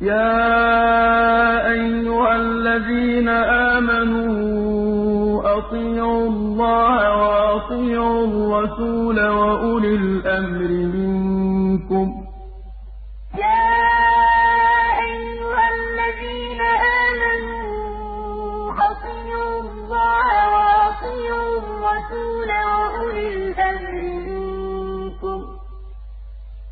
يَا أَيُّهَا الَّذِينَ آمَنُوا أَطِيعُوا اللَّهَ وَأَطِيعُوا الرَّسُولَ وَأُولِي الْأَمْرِ مِنكُمْ ۖ.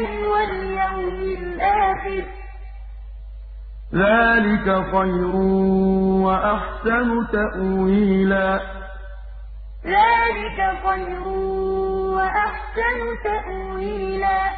وَالْيَوْمِ الْآخِرِ ۚ. ذَٰلِكَ خَيْرٌ وَأَحْسَنُ تَأْوِيلًا.